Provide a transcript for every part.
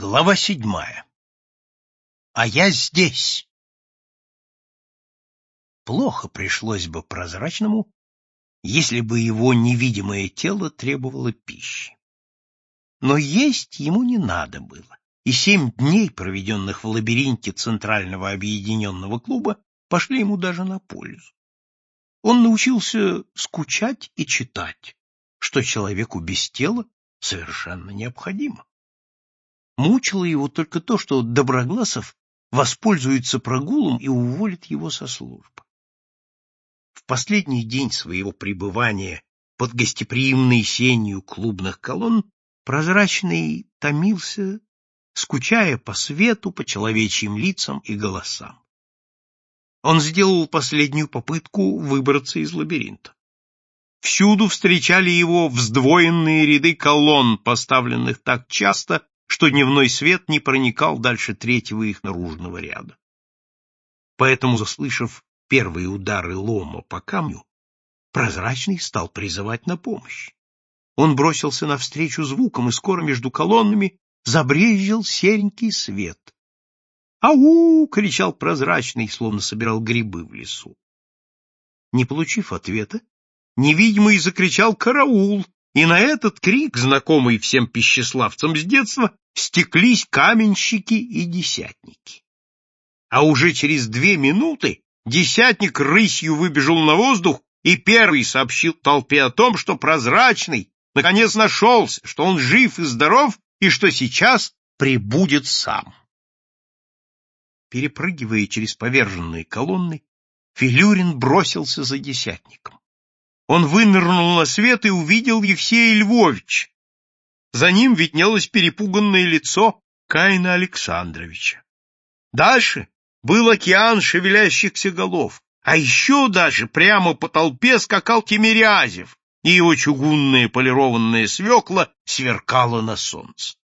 Глава седьмая. А я здесь. Плохо пришлось бы прозрачному, если бы его невидимое тело требовало пищи. Но есть ему не надо было, и семь дней, проведенных в лабиринте Центрального объединенного клуба, пошли ему даже на пользу. Он научился скучать и читать, что человеку без тела совершенно необходимо. Мучило его только то, что Доброгласов воспользуется прогулом и уволит его со службы. В последний день своего пребывания под гостеприимной сенью клубных колонн прозрачный томился, скучая по свету, по человечьим лицам и голосам. Он сделал последнюю попытку выбраться из лабиринта. Всюду встречали его вздвоенные ряды колонн, поставленных так часто, что дневной свет не проникал дальше третьего их наружного ряда. Поэтому, заслышав первые удары лома по камню, прозрачный стал призывать на помощь. Он бросился навстречу звукам, и скоро между колоннами забрезжил серенький свет. «Ау!» — кричал прозрачный, словно собирал грибы в лесу. Не получив ответа, невидимый закричал «Караул!», и на этот крик, знакомый всем пищеславцам с детства, стеклись каменщики и десятники. А уже через две минуты десятник рысью выбежал на воздух и первый сообщил толпе о том, что прозрачный наконец нашелся, что он жив и здоров и что сейчас прибудет сам. Перепрыгивая через поверженные колонны, Филюрин бросился за десятником. Он вынырнул на свет и увидел Евсея Львовича, за ним виднелось перепуганное лицо Каина Александровича. Дальше был океан шевелящихся голов, а еще даже прямо по толпе скакал Тимирязев, и его чугунное полированное свекла сверкало на солнце.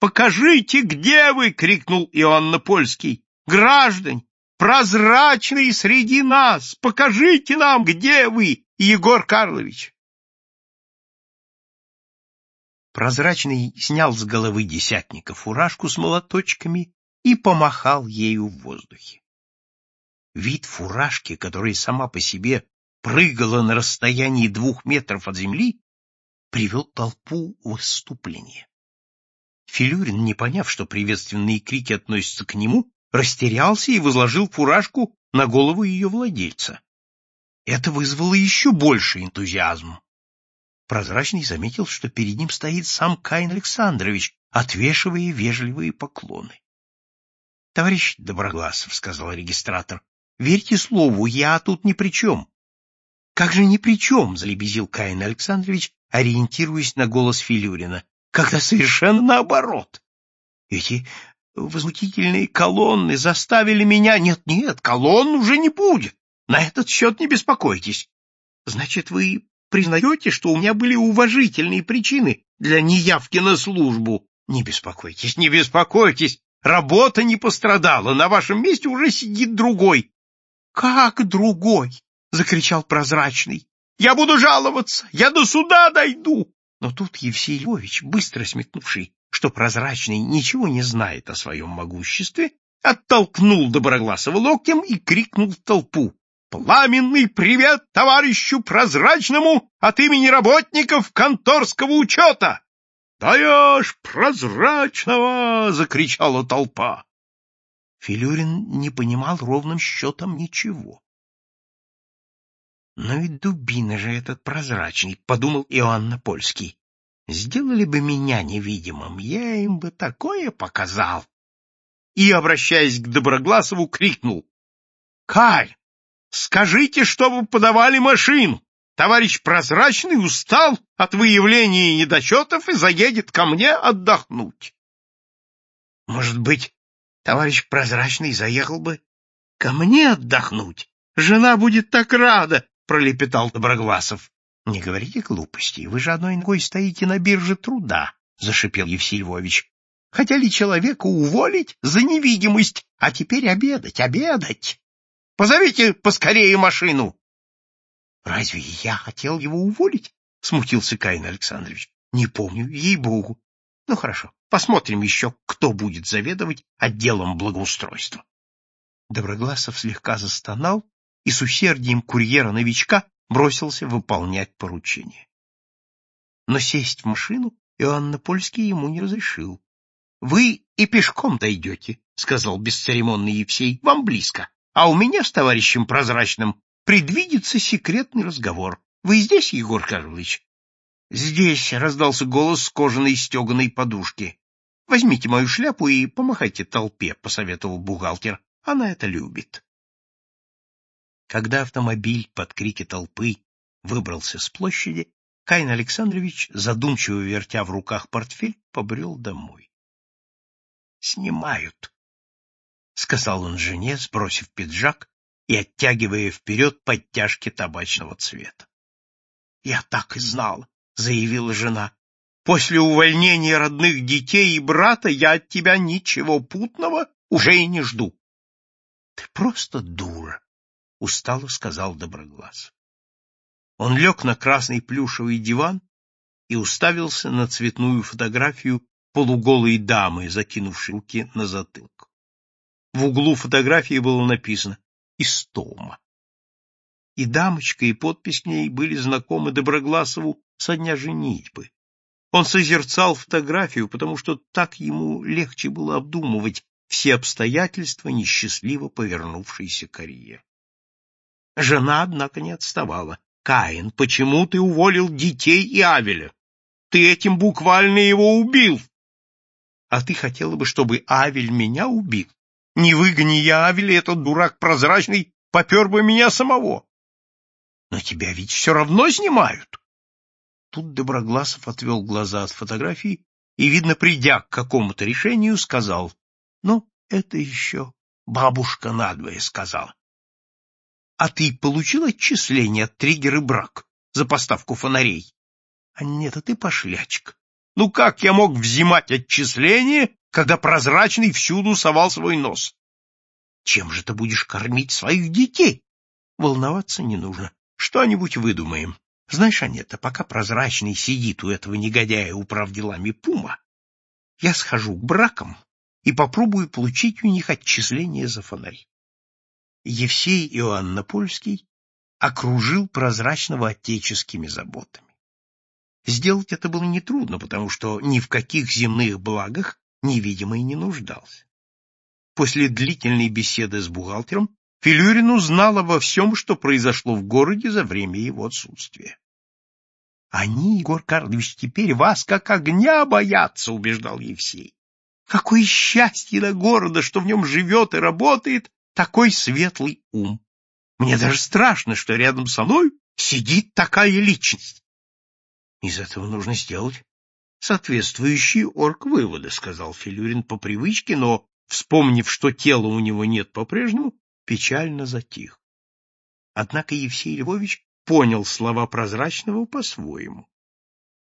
«Покажите, где вы!» — крикнул Иоанна Польский. «Граждане, прозрачные среди нас! Покажите нам, где вы, Егор Карлович!» Прозрачный снял с головы десятника фуражку с молоточками и помахал ею в воздухе. Вид фуражки, которая сама по себе прыгала на расстоянии двух метров от земли, привел толпу в выступление. Филюрин, не поняв, что приветственные крики относятся к нему, растерялся и возложил фуражку на голову ее владельца. Это вызвало еще больше энтузиазм. Прозрачный заметил, что перед ним стоит сам Каин Александрович, отвешивая вежливые поклоны. — Товарищ Доброгласов, — сказал регистратор, — верьте слову, я тут ни при чем. — Как же ни при чем, — залебезил Каин Александрович, ориентируясь на голос Филюрина, — когда совершенно наоборот. Эти возмутительные колонны заставили меня... Нет-нет, колонн уже не будет. На этот счет не беспокойтесь. Значит, вы признаете, что у меня были уважительные причины для неявки на службу? Не беспокойтесь, не беспокойтесь. Работа не пострадала. На вашем месте уже сидит другой. Как другой? закричал прозрачный. Я буду жаловаться. Я до суда дойду. Но тут Евсей Львович, быстро сметнувший, что прозрачный ничего не знает о своем могуществе, оттолкнул Доброгласова локтем и крикнул в толпу. Пламенный привет товарищу Прозрачному от имени работников конторского учета! «Даешь прозрачного!» — закричала толпа. Филюрин не понимал ровным счетом ничего. «Но ведь дубина же этот прозрачный», — подумал Иоанн Польский. «Сделали бы меня невидимым, я им бы такое показал». И, обращаясь к Доброгласову, крикнул. «Каль, Скажите, чтобы подавали машину. Товарищ Прозрачный устал от выявления недочетов и заедет ко мне отдохнуть. Может быть, товарищ Прозрачный заехал бы ко мне отдохнуть? Жена будет так рада, — пролепетал Доброгласов. — Не говорите глупостей, вы же одной ногой стоите на бирже труда, — зашипел Евсей Львович. — Хотели человека уволить за невидимость, а теперь обедать, обедать. Позовите поскорее машину. — Разве я хотел его уволить? — смутился Каин Александрович. — Не помню, ей-богу. Ну, хорошо. Посмотрим еще, кто будет заведовать отделом благоустройства. Доброгласов слегка застонал и с усердием курьера-новичка бросился выполнять поручение. Но сесть в машину Иоанна Польский ему не разрешил. — Вы и пешком дойдете, — сказал бесцеремонный Евсей, — вам близко, а у меня с товарищем Прозрачным предвидится секретный разговор. Вы здесь, Егор Карлович? — Здесь, — раздался голос с кожаной стеганой подушки. — Возьмите мою шляпу и помахайте толпе, — посоветовал бухгалтер. Она это любит. Когда автомобиль под крики толпы выбрался с площади, Каин Александрович, задумчиво вертя в руках портфель, побрел домой. — Снимают, — сказал он жене, сбросив пиджак и оттягивая вперед подтяжки табачного цвета. — Я так и знала, — заявила жена. — После увольнения родных детей и брата я от тебя ничего путного уже и не жду. — Ты просто дура, — устало сказал Доброглаз. Он лег на красный плюшевый диван и уставился на цветную фотографию полуголой дамы, закинувшей руки на затылок. В углу фотографии было написано «Истома». И дамочка, и подпись к ней были знакомы Доброгласову со дня женитьбы. Он созерцал фотографию, потому что так ему легче было обдумывать все обстоятельства несчастливо повернувшейся карьеры. Жена, однако, не отставала. Каин, почему ты уволил детей и Авеля? Ты этим буквально его убил. А ты хотела бы, чтобы Авель меня убил? Не выгони я Авеля, этот дурак прозрачный попер бы меня самого. Но тебя ведь все равно снимают. Тут Доброгласов отвел глаза от фотографии и, видно, придя к какому-то решению, сказал, ну, это еще бабушка надвое сказала. А ты получил отчисление от триггеры брак за поставку фонарей? А нет, а ты пошлячка. Ну как я мог взимать отчисление, когда прозрачный всюду совал свой нос? Чем же ты будешь кормить своих детей? Волноваться не нужно. Что-нибудь выдумаем. Знаешь, Анетта, пока прозрачный сидит у этого негодяя управ делами Пума, я схожу к бракам и попробую получить у них отчисление за фонари. Евсей Иоанн Польский окружил прозрачного отеческими заботами. Сделать это было нетрудно, потому что ни в каких земных благах невидимый не нуждался. После длительной беседы с бухгалтером Филюрин узнал обо всем, что произошло в городе за время его отсутствия. — Они, Егор Карлович, теперь вас как огня боятся, — убеждал Евсей. — Какое счастье для города, что в нем живет и работает такой светлый ум. Мне даже страшно, что рядом со мной сидит такая личность. Из этого нужно сделать соответствующие орг-выводы, сказал Филюрин по привычке, но, вспомнив, что тела у него нет по-прежнему, печально затих. Однако Евсей Львович понял слова прозрачного по-своему.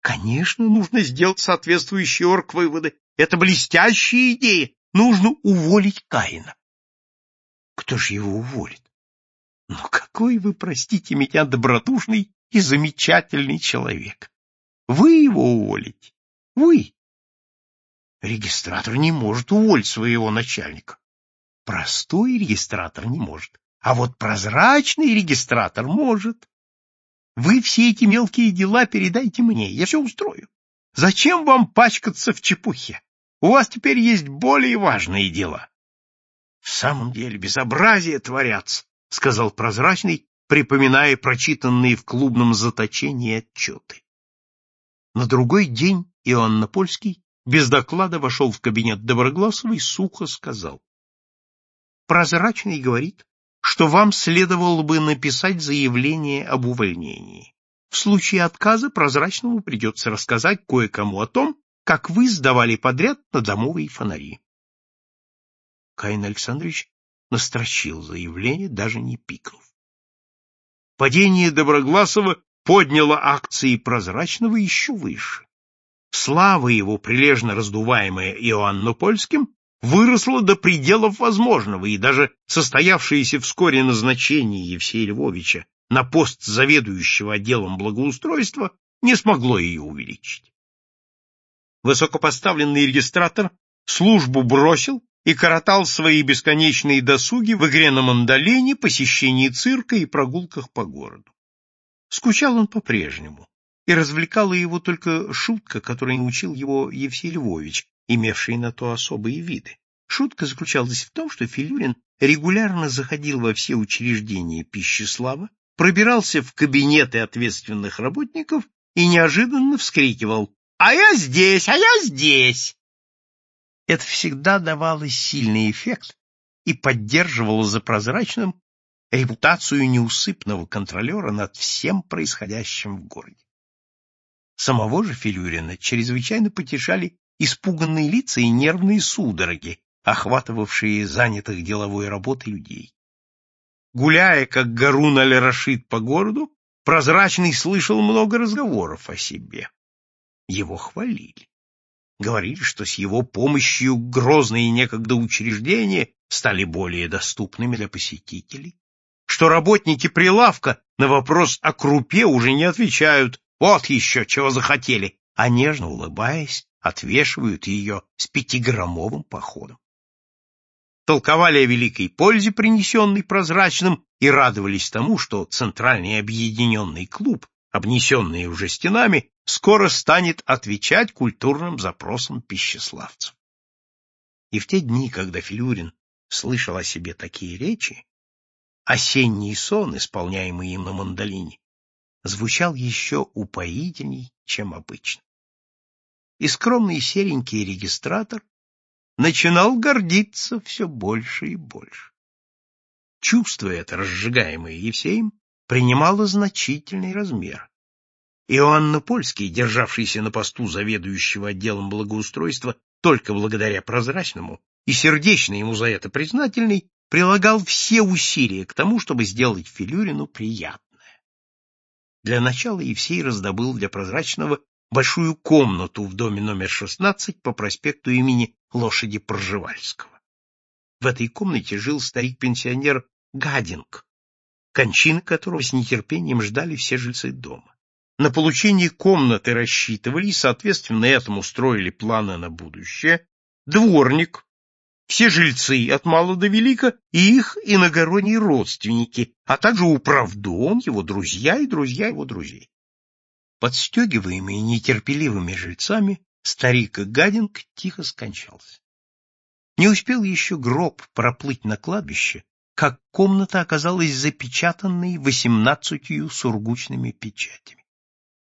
Конечно, нужно сделать соответствующие орг-выводы. Это блестящая идея. Нужно уволить Каина. Кто ж его уволит? Ну, какой вы, простите меня, добродушный и замечательный человек. Вы его уволите. Вы. Регистратор не может уволить своего начальника. Простой регистратор не может. А вот прозрачный регистратор может. Вы все эти мелкие дела передайте мне, я все устрою. Зачем вам пачкаться в чепухе? У вас теперь есть более важные дела. В самом деле безобразие творятся, — сказал прозрачный, припоминая прочитанные в клубном заточении отчеты. На другой день Иоанн Польский без доклада вошел в кабинет Доброгласова и сухо сказал. Прозрачный говорит, что вам следовало бы написать заявление об увольнении. В случае отказа прозрачному придется рассказать кое-кому о том, как вы сдавали подряд на домовые фонари. Каин Александрович настрочил заявление, даже не пикнув. Падение Доброгласова подняло акции Прозрачного еще выше. Слава его, прилежно раздуваемая Иоанну Польским, выросла до пределов возможного, и даже состоявшееся вскоре назначение Евсея Львовича на пост заведующего отделом благоустройства не смогло ее увеличить. высокопоставленный регистратор службу бросил и коротал свои бесконечные досуги в игре на мандолине, посещении цирка и прогулках по городу. Скучал он по-прежнему, и развлекала его только шутка, которой научил его Евсей Львович, имевший на то особые виды. Шутка заключалась в том, что Филюрин регулярно заходил во все учреждения Пищеслава, пробирался в кабинеты ответственных работников и неожиданно вскрикивал «А я здесь! А я здесь!» Это всегда давало сильный эффект и поддерживало за прозрачным репутацию неусыпного контролера над всем происходящим в городе. Самого же Филюрина чрезвычайно потешали испуганные лица и нервные судороги, охватывавшие занятых деловой работой людей. Гуляя, как Гарун аль-Рашид по городу, Прозрачный слышал много разговоров о себе. Его хвалили. Говорили, что с его помощью грозные некогда учреждения стали более доступными для посетителей, что работники прилавка на вопрос о крупе уже не отвечают «вот еще чего захотели», а нежно улыбаясь, отвешивают ее с пятиграммовым походом. Толковали о великой пользе, принесенной прозрачным, и радовались тому, что Центральный объединенный клуб, обнесенный уже стенами, скоро станет отвечать культурным запросам пищеславцев. И в те дни, когда Филюрин слышал о себе такие речи, осенний сон, исполняемый им на мандолине, звучал еще упоительней, чем обычно. И скромный серенький регистратор начинал гордиться все больше и больше. Чувство это, разжигаемое Евсеем, принимало значительный размер. Иоанн Польский, державшийся на посту заведующего отделом благоустройства только благодаря прозрачному и сердечно ему за это признательный, прилагал все усилия к тому, чтобы сделать Филюрину приятное. Для начала Евсей раздобыл для прозрачного большую комнату в доме номер 16 по проспекту имени лошади Пржевальского. В этой комнате жил старик-пенсионер Гадинг, кончины которого с нетерпением ждали все жильцы дома. На получение комнаты рассчитывали и, соответственно, этому устроили планы на будущее дворник, все жильцы от мала до велика и их иногородние родственники, а также управдом, его друзья и друзья его друзей. Подстегиваемый нетерпеливыми жильцами, старик Гадинг тихо скончался. Не успел еще гроб проплыть на кладбище, как комната оказалась запечатанной восемнадцатью сургучными печатями.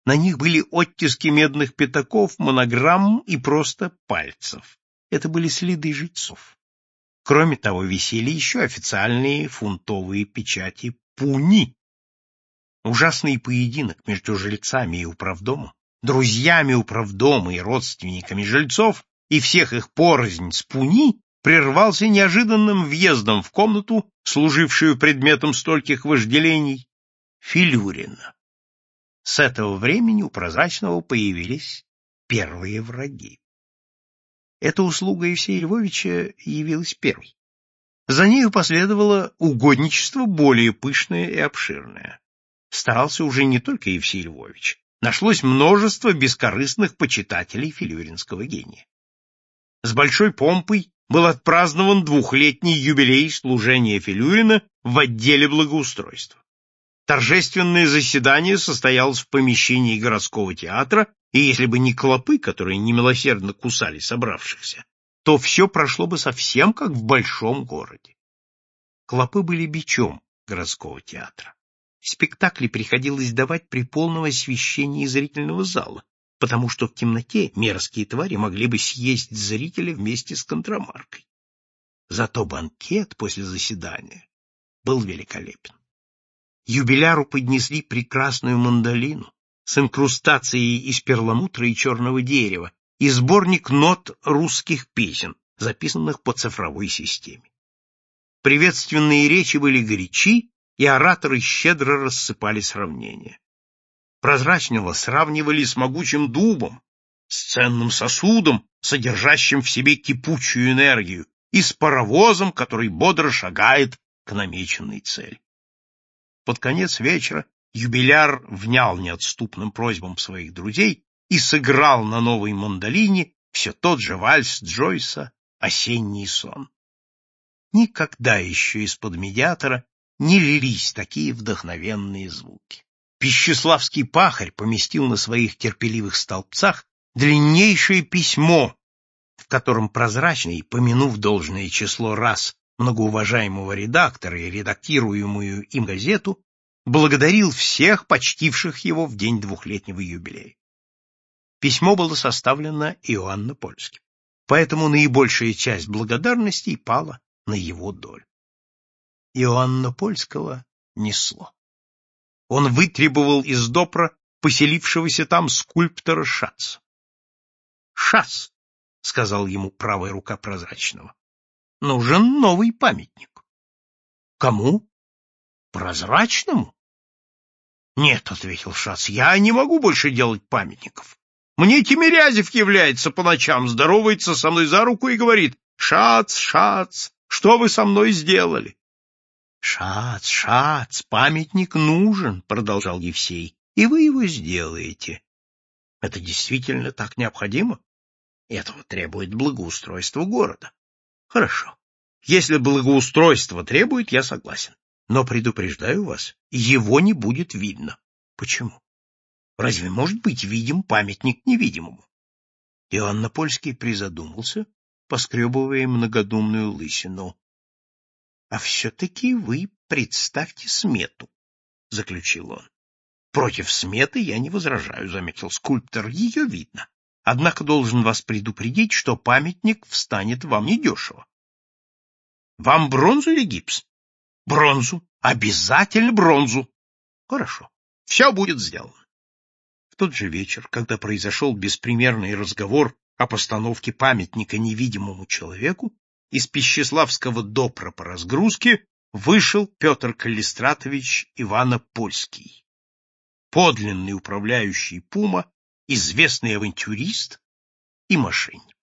На них были оттиски медных пятаков, монограмм и просто пальцев. Это были следы жильцов. Кроме того, висели еще официальные фунтовые печати пуни. Ужасный поединок между жильцами и управдомом, друзьями управдома и родственниками жильцов и всех их порознь с пуни прервался неожиданным въездом в комнату, служившую предметом стольких вожделений, Филюрина. С этого времени у Прозрачного появились первые враги. Эта услуга Евсея Львовича явилась первой. За нею последовало угодничество более пышное и обширное. Старался уже не только Евсей Львович. Нашлось множество бескорыстных почитателей филюринского гения. С большой помпой был отпразднован двухлетний юбилей служения Филюрина в отделе благоустройства. Торжественное заседание состоялось в помещении городского театра, и если бы не клопы, которые немилосердно кусали собравшихся, то все прошло бы совсем как в большом городе. Клопы были бичом городского театра. Спектакли приходилось давать при полном освещении зрительного зала, потому что в темноте мерзкие твари могли бы съесть зрителя вместе с контрамаркой. Зато банкет после заседания был великолепен. Юбиляру поднесли прекрасную мандолину с инкрустацией из перламутра и черного дерева и сборник нот русских песен, записанных по цифровой системе. Приветственные речи были горячи, и ораторы щедро рассыпали сравнения. Прозрачного сравнивали с могучим дубом, с ценным сосудом, содержащим в себе кипучую энергию, и с паровозом, который бодро шагает к намеченной цели. Под конец вечера юбиляр внял неотступным просьбам своих друзей и сыграл на новой мандолине все тот же вальс Джойса «Осенний сон». Никогда еще из-под медиатора не лились такие вдохновенные звуки. Пищеславский пахарь поместил на своих терпеливых столбцах длиннейшее письмо, в котором прозрачный, помянув должное число раз многоуважаемого редактора и редактируемую им газету, благодарил всех, почтивших его в день двухлетнего юбилея. Письмо было составлено Иоанна Польским, поэтому наибольшая часть благодарностей пала на его долю. Иоанна Польского несло. Он вытребовал из Допра поселившегося там скульптора Шаца. «Шац», — сказал ему правая рука прозрачного, — «нужен новый памятник». «Кому?» «Прозрачному?» «Нет», — ответил Шац, — «я не могу больше делать памятников. Мне Тимирязев является по ночам, здоровается со мной за руку и говорит, «Шац, Шац, что вы со мной сделали?» «Шац, Шац, памятник нужен», — продолжал Евсей, — «и вы его сделаете. Это действительно так необходимо? Этого требует благоустройство города. Хорошо. Если благоустройство требует, я согласен. Но предупреждаю вас, его не будет видно. Почему? Разве может быть видим памятник невидимому? Иоанн Польский призадумался, поскребывая многодумную лысину. — А все-таки вы представьте смету, — заключил он. — Против сметы я не возражаю, — заметил скульптор, — ее видно. Однако должен вас предупредить, что памятник встанет вам недешево. — Вам бронзу или гипс? — Бронзу. Обязательно бронзу. — Хорошо. Все будет сделано. В тот же вечер, когда произошел беспримерный разговор о постановке памятника невидимому человеку, из Пищеславского допра по разгрузке вышел Петр Калистратович Ивана Польский, подлинный управляющий Пума, известный авантюрист и мошенник.